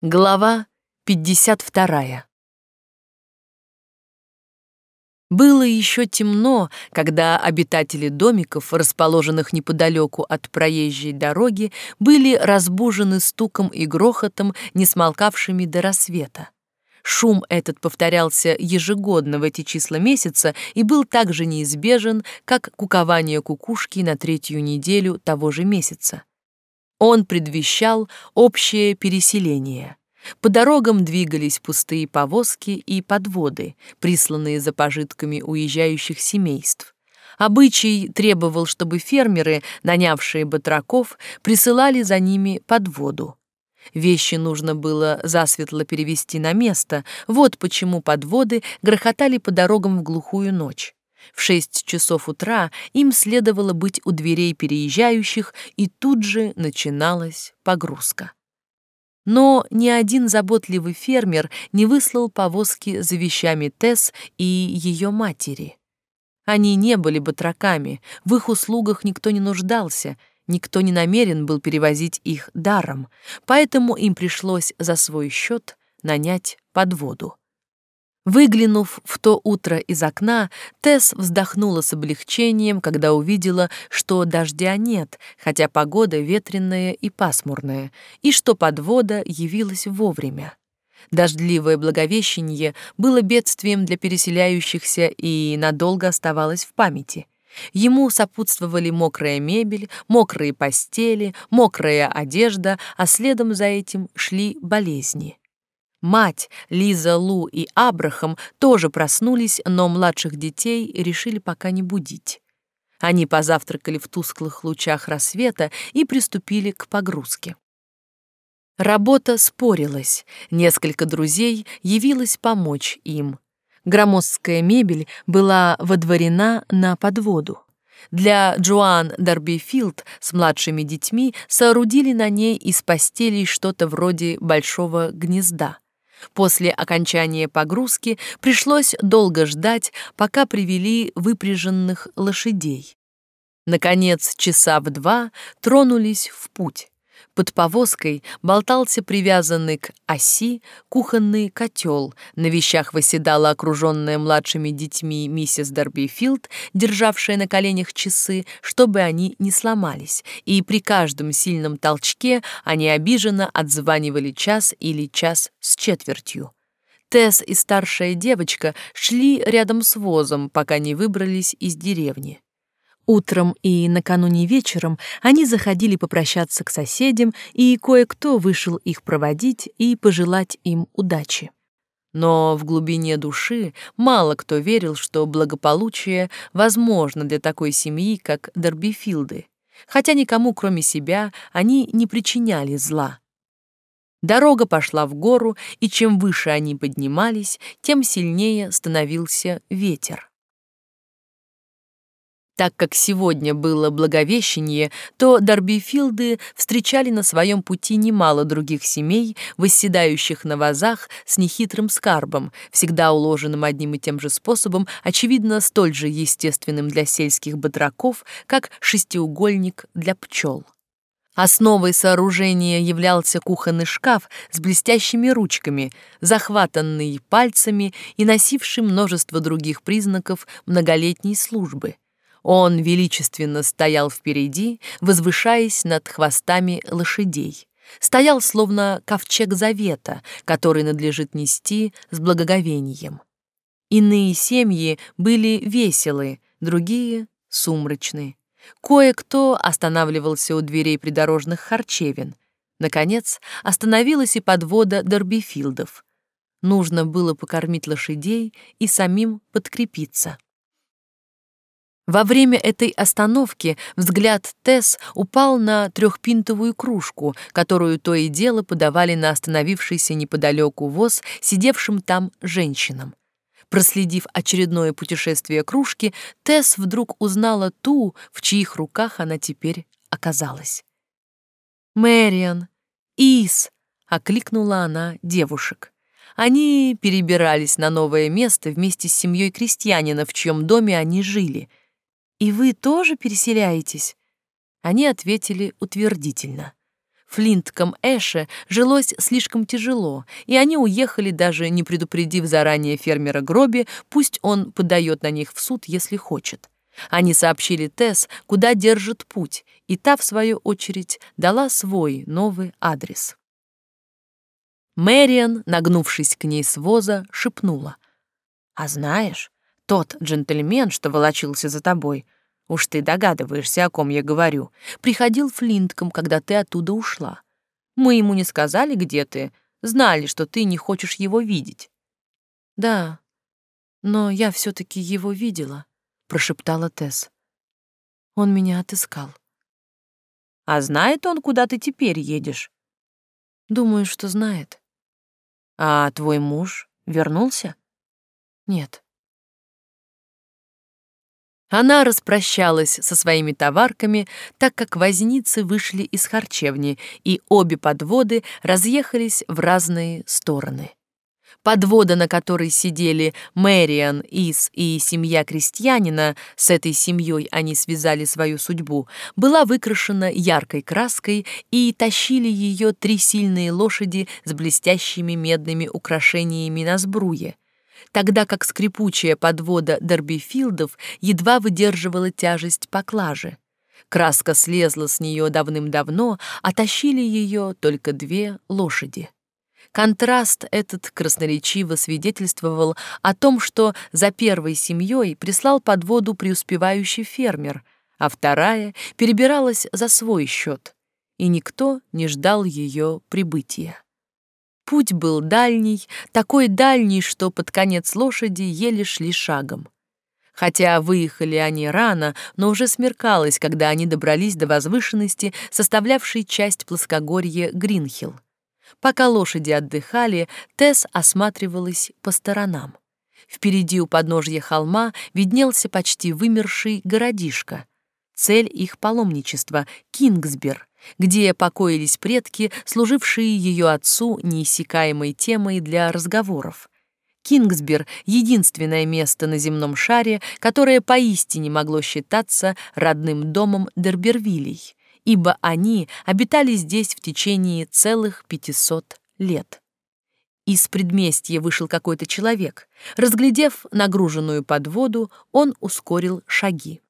Глава 52. Было еще темно, когда обитатели домиков, расположенных неподалеку от проезжей дороги, были разбужены стуком и грохотом, не смолкавшими до рассвета. Шум этот повторялся ежегодно в эти числа месяца и был так же неизбежен, как кукование кукушки на третью неделю того же месяца. Он предвещал общее переселение. По дорогам двигались пустые повозки и подводы, присланные за пожитками уезжающих семейств. Обычай требовал, чтобы фермеры, нанявшие батраков, присылали за ними подводу. Вещи нужно было засветло перевести на место, вот почему подводы грохотали по дорогам в глухую ночь. В шесть часов утра им следовало быть у дверей переезжающих, и тут же начиналась погрузка. Но ни один заботливый фермер не выслал повозки за вещами Тесс и ее матери. Они не были батраками, в их услугах никто не нуждался, никто не намерен был перевозить их даром, поэтому им пришлось за свой счет нанять подводу. Выглянув в то утро из окна, Тесс вздохнула с облегчением, когда увидела, что дождя нет, хотя погода ветреная и пасмурная, и что подвода явилась вовремя. Дождливое благовещение было бедствием для переселяющихся и надолго оставалось в памяти. Ему сопутствовали мокрая мебель, мокрые постели, мокрая одежда, а следом за этим шли болезни. Мать, Лиза, Лу и Абрахам тоже проснулись, но младших детей решили пока не будить. Они позавтракали в тусклых лучах рассвета и приступили к погрузке. Работа спорилась, несколько друзей явилось помочь им. Громоздкая мебель была водворена на подводу. Для Джоан Дарбифилд с младшими детьми соорудили на ней из постелей что-то вроде большого гнезда. После окончания погрузки пришлось долго ждать, пока привели выпряженных лошадей. Наконец, часа в два тронулись в путь. Под повозкой болтался привязанный к оси кухонный котел. На вещах восседала окруженная младшими детьми миссис Дарбифилд, державшая на коленях часы, чтобы они не сломались, и при каждом сильном толчке они обиженно отзванивали час или час с четвертью. Тесс и старшая девочка шли рядом с возом, пока не выбрались из деревни. Утром и накануне вечером они заходили попрощаться к соседям, и кое-кто вышел их проводить и пожелать им удачи. Но в глубине души мало кто верил, что благополучие возможно для такой семьи, как Дербифилды, хотя никому, кроме себя, они не причиняли зла. Дорога пошла в гору, и чем выше они поднимались, тем сильнее становился ветер. Так как сегодня было Благовещение, то Дарбифилды встречали на своем пути немало других семей, восседающих на вазах с нехитрым скарбом, всегда уложенным одним и тем же способом, очевидно, столь же естественным для сельских батраков, как шестиугольник для пчел. Основой сооружения являлся кухонный шкаф с блестящими ручками, захватанный пальцами и носивший множество других признаков многолетней службы — он величественно стоял впереди, возвышаясь над хвостами лошадей. Стоял словно ковчег завета, который надлежит нести с благоговением. Иные семьи были веселы, другие — сумрачны. Кое-кто останавливался у дверей придорожных харчевин. Наконец, остановилась и подвода Дорбифилдов. Нужно было покормить лошадей и самим подкрепиться. Во время этой остановки взгляд Тесс упал на трехпинтовую кружку, которую то и дело подавали на остановившийся неподалеку воз, сидевшим там женщинам. Проследив очередное путешествие кружки, Тесс вдруг узнала ту, в чьих руках она теперь оказалась. «Мэриан! Ис!» — окликнула она девушек. Они перебирались на новое место вместе с семьей крестьянина, в чьем доме они жили — «И вы тоже переселяетесь?» Они ответили утвердительно. Флинткам Эше жилось слишком тяжело, и они уехали, даже не предупредив заранее фермера Гроби, пусть он подает на них в суд, если хочет. Они сообщили Тесс, куда держит путь, и та, в свою очередь, дала свой новый адрес. Мэриан, нагнувшись к ней с воза, шепнула. «А знаешь, тот джентльмен, что волочился за тобой, уж ты догадываешься, о ком я говорю, приходил Флинтком, когда ты оттуда ушла. Мы ему не сказали, где ты, знали, что ты не хочешь его видеть». «Да, но я все таки его видела», прошептала Тесс. Он меня отыскал. А знает он, куда ты теперь едешь? Думаю, что знает. А твой муж вернулся? Нет. Она распрощалась со своими товарками, так как возницы вышли из харчевни, и обе подводы разъехались в разные стороны. Подвода, на которой сидели Мэриан, Ис и семья крестьянина, с этой семьей они связали свою судьбу, была выкрашена яркой краской и тащили ее три сильные лошади с блестящими медными украшениями на сбруе тогда как скрипучая подвода Дербифилдов едва выдерживала тяжесть поклажи. Краска слезла с нее давным-давно, а тащили ее только две лошади. Контраст этот красноречиво свидетельствовал о том, что за первой семьей прислал под воду преуспевающий фермер, а вторая перебиралась за свой счет, и никто не ждал ее прибытия. Путь был дальний, такой дальний, что под конец лошади еле шли шагом. Хотя выехали они рано, но уже смеркалось, когда они добрались до возвышенности, составлявшей часть плоскогорья Гринхилл. Пока лошади отдыхали, Тесс осматривалась по сторонам. Впереди у подножья холма виднелся почти вымерший городишко. Цель их паломничества — Кингсбер, где покоились предки, служившие ее отцу неиссякаемой темой для разговоров. Кингсбер — единственное место на земном шаре, которое поистине могло считаться родным домом Дербервилей ибо они обитали здесь в течение целых пятисот лет. Из предместья вышел какой-то человек. Разглядев нагруженную подводу, он ускорил шаги.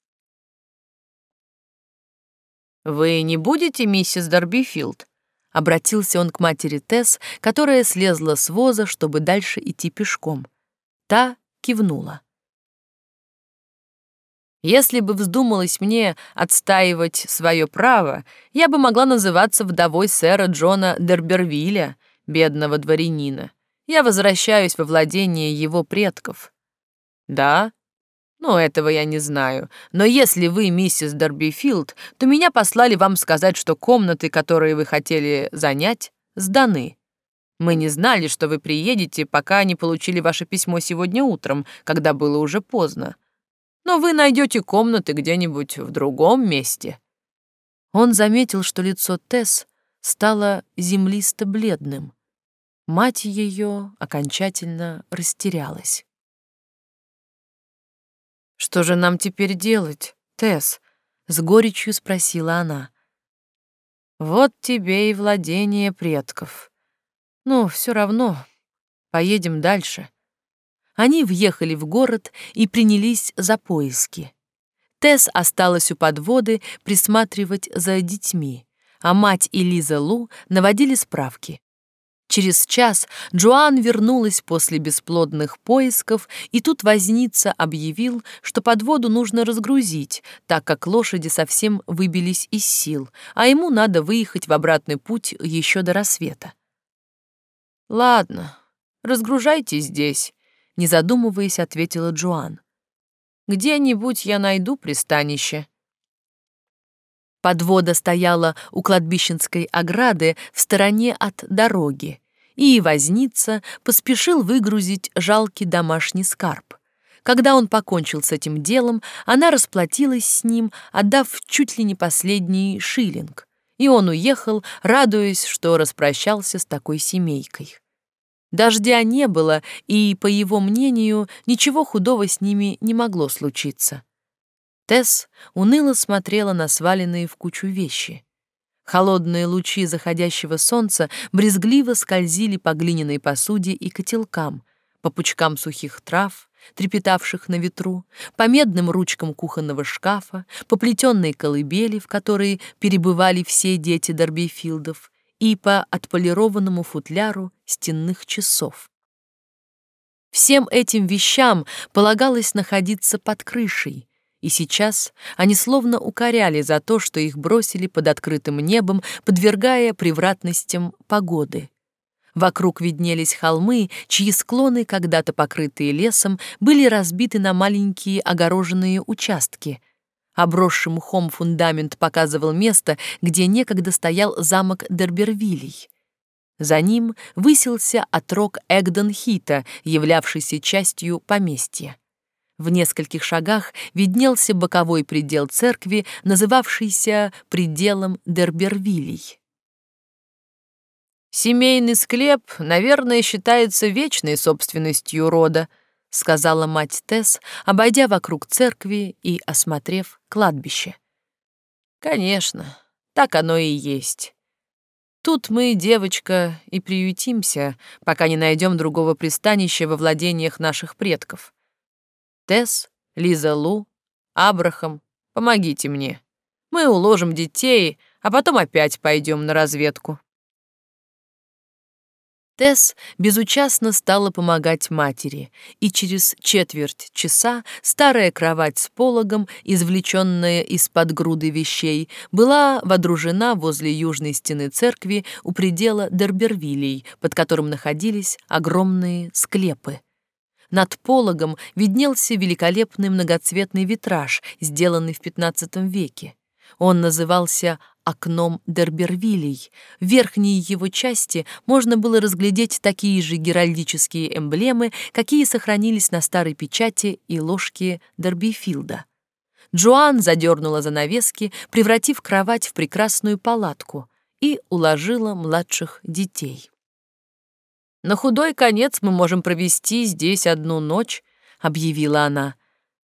«Вы не будете, миссис Дорбифилд?» Обратился он к матери Тесс, которая слезла с воза, чтобы дальше идти пешком. Та кивнула. Если бы вздумалось мне отстаивать свое право, я бы могла называться вдовой сэра Джона Дербервилля, бедного дворянина. Я возвращаюсь во владение его предков. Да? Ну, этого я не знаю. Но если вы миссис Дербифилд, то меня послали вам сказать, что комнаты, которые вы хотели занять, сданы. Мы не знали, что вы приедете, пока не получили ваше письмо сегодня утром, когда было уже поздно но вы найдете комнаты где-нибудь в другом месте». Он заметил, что лицо Тесс стало землисто-бледным. Мать ее окончательно растерялась. «Что же нам теперь делать, Тесс?» — с горечью спросила она. «Вот тебе и владение предков. Ну, все равно, поедем дальше». Они въехали в город и принялись за поиски. Тесс осталась у подводы присматривать за детьми, а мать и Лиза Лу наводили справки. Через час Джоан вернулась после бесплодных поисков, и тут возница объявил, что подводу нужно разгрузить, так как лошади совсем выбились из сил, а ему надо выехать в обратный путь еще до рассвета. «Ладно, разгружайте здесь», не задумываясь, ответила Джоан. Где-нибудь я найду пристанище. Подвода стояла у кладбищенской ограды в стороне от дороги, и возница поспешил выгрузить жалкий домашний скарб. Когда он покончил с этим делом, она расплатилась с ним, отдав чуть ли не последний шиллинг, и он уехал, радуясь, что распрощался с такой семейкой. Дождя не было, и, по его мнению, ничего худого с ними не могло случиться. Тесс уныло смотрела на сваленные в кучу вещи. Холодные лучи заходящего солнца брезгливо скользили по глиняной посуде и котелкам, по пучкам сухих трав, трепетавших на ветру, по медным ручкам кухонного шкафа, по плетенной колыбели, в которой перебывали все дети Дорбифилдов, и по отполированному футляру стенных часов. Всем этим вещам полагалось находиться под крышей, и сейчас они словно укоряли за то, что их бросили под открытым небом, подвергая превратностям погоды. Вокруг виднелись холмы, чьи склоны, когда-то покрытые лесом, были разбиты на маленькие огороженные участки. Обросший мхом фундамент показывал место, где некогда стоял замок Дербервилей. За ним высился отрог Эгден-Хита, являвшийся частью поместья. В нескольких шагах виднелся боковой предел церкви, называвшийся пределом Дербервилей. «Семейный склеп, наверное, считается вечной собственностью рода», сказала мать Тесс, обойдя вокруг церкви и осмотрев кладбище. «Конечно, так оно и есть. Тут мы, девочка, и приютимся, пока не найдем другого пристанища во владениях наших предков. Тесс, Лиза Лу, Абрахам, помогите мне. Мы уложим детей, а потом опять пойдем на разведку». Тесс безучастно стала помогать матери, и через четверть часа старая кровать с пологом, извлеченная из-под груды вещей, была водружена возле южной стены церкви у предела Дербервилей, под которым находились огромные склепы. Над пологом виднелся великолепный многоцветный витраж, сделанный в XV веке. Он назывался «окном Дербервилей». В верхней его части можно было разглядеть такие же геральдические эмблемы, какие сохранились на старой печати и ложке Дербифилда. Джоан задернула занавески, превратив кровать в прекрасную палатку, и уложила младших детей. «На худой конец мы можем провести здесь одну ночь», — объявила она.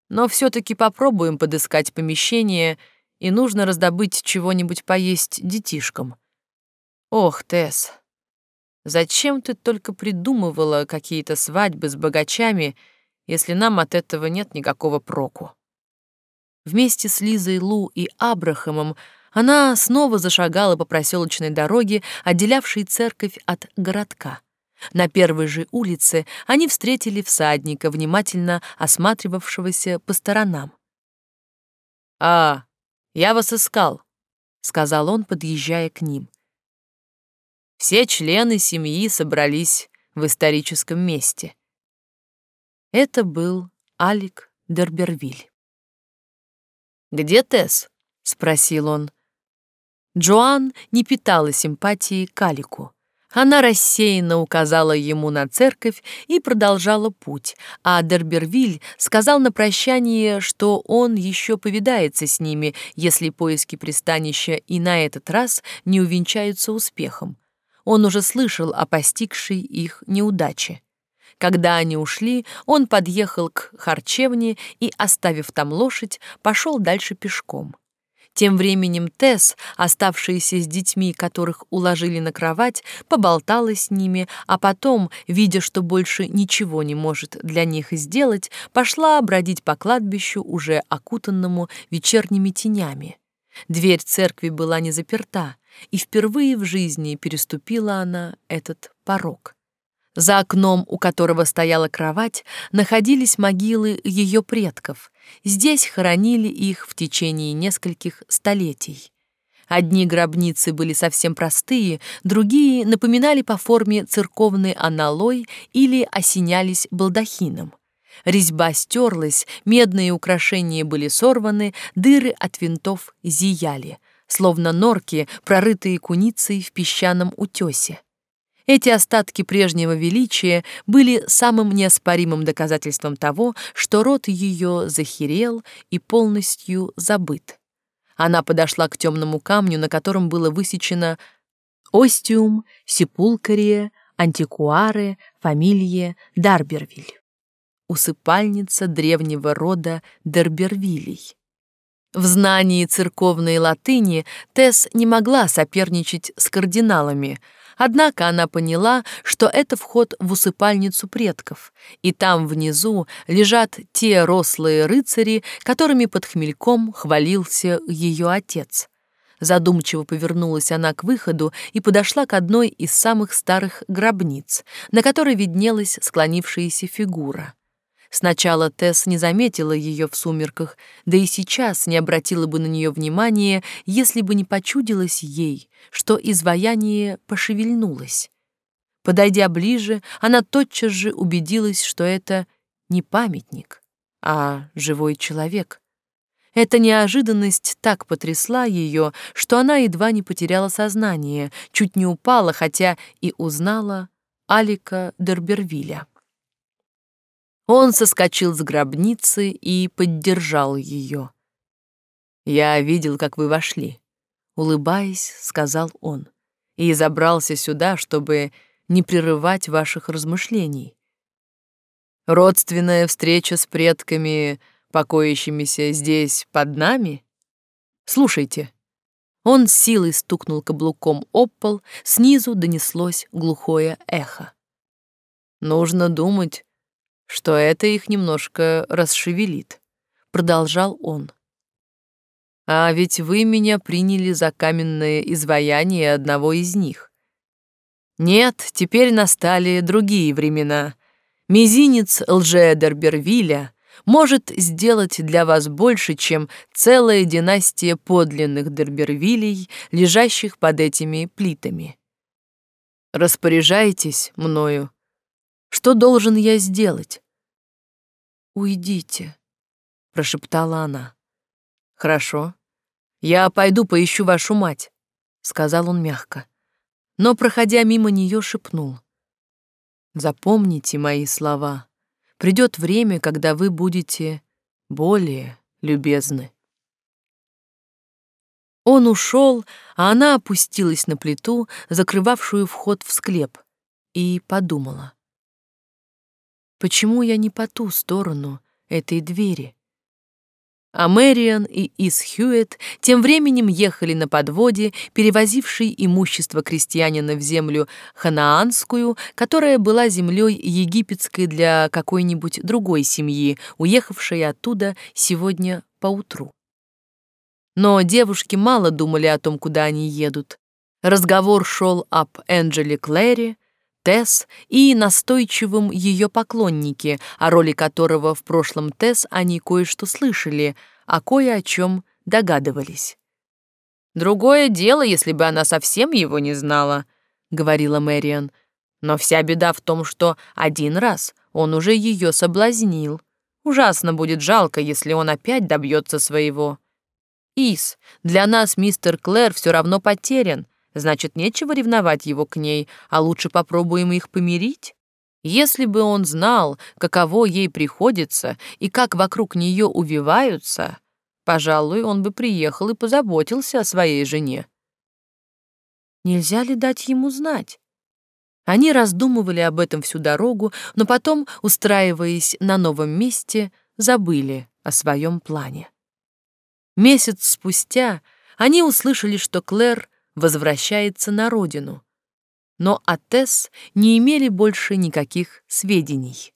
«Но все-таки попробуем подыскать помещение, и нужно раздобыть чего-нибудь поесть детишкам». «Ох, Тесс, зачем ты только придумывала какие-то свадьбы с богачами, если нам от этого нет никакого проку?» Вместе с Лизой Лу и Абрахамом она снова зашагала по проселочной дороге, отделявшей церковь от городка. На первой же улице они встретили всадника, внимательно осматривавшегося по сторонам. «А, я вас искал», — сказал он, подъезжая к ним. Все члены семьи собрались в историческом месте. Это был Алик Дербервиль. «Где Тесс?» — спросил он. Джоан не питала симпатии к Алику. Она рассеянно указала ему на церковь и продолжала путь, а Дербервиль сказал на прощание, что он еще повидается с ними, если поиски пристанища и на этот раз не увенчаются успехом. Он уже слышал о постигшей их неудаче. Когда они ушли, он подъехал к харчевне и, оставив там лошадь, пошел дальше пешком. Тем временем Тесс, оставшаяся с детьми, которых уложили на кровать, поболтала с ними, а потом, видя, что больше ничего не может для них сделать, пошла бродить по кладбищу, уже окутанному вечерними тенями. Дверь церкви была не заперта, и впервые в жизни переступила она этот порог. За окном, у которого стояла кровать, находились могилы ее предков. Здесь хоронили их в течение нескольких столетий. Одни гробницы были совсем простые, другие напоминали по форме церковный аналой или осенялись балдахином. Резьба стерлась, медные украшения были сорваны, дыры от винтов зияли, словно норки, прорытые куницей в песчаном утесе. Эти остатки прежнего величия были самым неоспоримым доказательством того, что род ее захерел и полностью забыт. Она подошла к темному камню, на котором было высечено «Остиум сепулкария антикуаре фамилия Дарбервиль» усыпальница древнего рода Дербервилей. В знании церковной латыни Тесс не могла соперничать с кардиналами, однако она поняла, что это вход в усыпальницу предков, и там внизу лежат те рослые рыцари, которыми под хмельком хвалился ее отец. Задумчиво повернулась она к выходу и подошла к одной из самых старых гробниц, на которой виднелась склонившаяся фигура. Сначала Тесс не заметила ее в сумерках, да и сейчас не обратила бы на нее внимания, если бы не почудилось ей, что изваяние пошевельнулось. Подойдя ближе, она тотчас же убедилась, что это не памятник, а живой человек. Эта неожиданность так потрясла ее, что она едва не потеряла сознание, чуть не упала, хотя и узнала Алика Дербервиля. Он соскочил с гробницы и поддержал ее. «Я видел, как вы вошли», — улыбаясь, сказал он, «и забрался сюда, чтобы не прерывать ваших размышлений. Родственная встреча с предками, покоящимися здесь под нами? Слушайте». Он силой стукнул каблуком об пол, снизу донеслось глухое эхо. «Нужно думать, что это их немножко расшевелит, продолжал он. А ведь вы меня приняли за каменное изваяние одного из них. Нет, теперь настали другие времена. Мизинец лже-Дербервиля может сделать для вас больше, чем целая династия подлинных Дербервилей, лежащих под этими плитами. Распоряжайтесь мною. Что должен я сделать? «Уйдите», — прошептала она. «Хорошо. Я пойду поищу вашу мать», — сказал он мягко. Но, проходя мимо нее, шепнул. «Запомните мои слова. Придет время, когда вы будете более любезны». Он ушел, а она опустилась на плиту, закрывавшую вход в склеп, и подумала. Почему я не по ту сторону этой двери? А Мэриан и Ис Хьюетт тем временем ехали на подводе, перевозившей имущество крестьянина в землю ханаанскую, которая была землей египетской для какой-нибудь другой семьи, уехавшей оттуда сегодня поутру. Но девушки мало думали о том, куда они едут. Разговор шел об Энджеле Клэри, Тесс и настойчивым ее поклоннике, о роли которого в прошлом Тесс они кое-что слышали, а кое о чем догадывались. «Другое дело, если бы она совсем его не знала», — говорила Мэриан. «Но вся беда в том, что один раз он уже ее соблазнил. Ужасно будет жалко, если он опять добьется своего». «Ис, для нас мистер Клэр все равно потерян. Значит, нечего ревновать его к ней, а лучше попробуем их помирить. Если бы он знал, каково ей приходится и как вокруг нее увиваются, пожалуй, он бы приехал и позаботился о своей жене. Нельзя ли дать ему знать? Они раздумывали об этом всю дорогу, но потом, устраиваясь на новом месте, забыли о своем плане. Месяц спустя они услышали, что Клэр возвращается на родину. Но о Тесс не имели больше никаких сведений.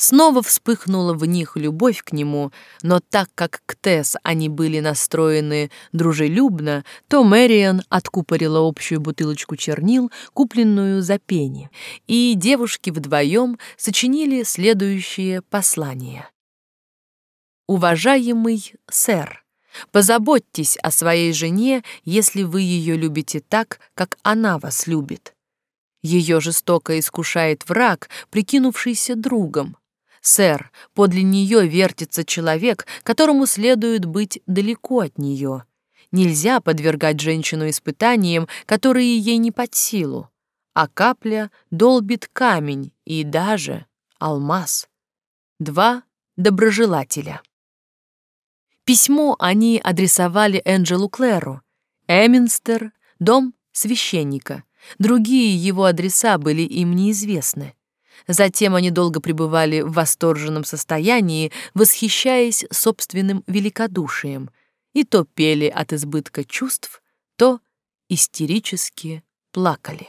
Снова вспыхнула в них любовь к нему, но так как к Тесс они были настроены дружелюбно, то Мэриан откупорила общую бутылочку чернил, купленную за пени, и девушки вдвоем сочинили следующее послание. «Уважаемый сэр, Позаботьтесь о своей жене, если вы ее любите так, как она вас любит. Ее жестоко искушает враг, прикинувшийся другом. Сэр, подле нее вертится человек, которому следует быть далеко от нее. Нельзя подвергать женщину испытаниям, которые ей не под силу. А капля долбит камень и даже алмаз. Два доброжелателя. Письмо они адресовали Энджелу Клэру. Эминстер, дом священника. Другие его адреса были им неизвестны. Затем они долго пребывали в восторженном состоянии, восхищаясь собственным великодушием — и то пели от избытка чувств, то истерически плакали.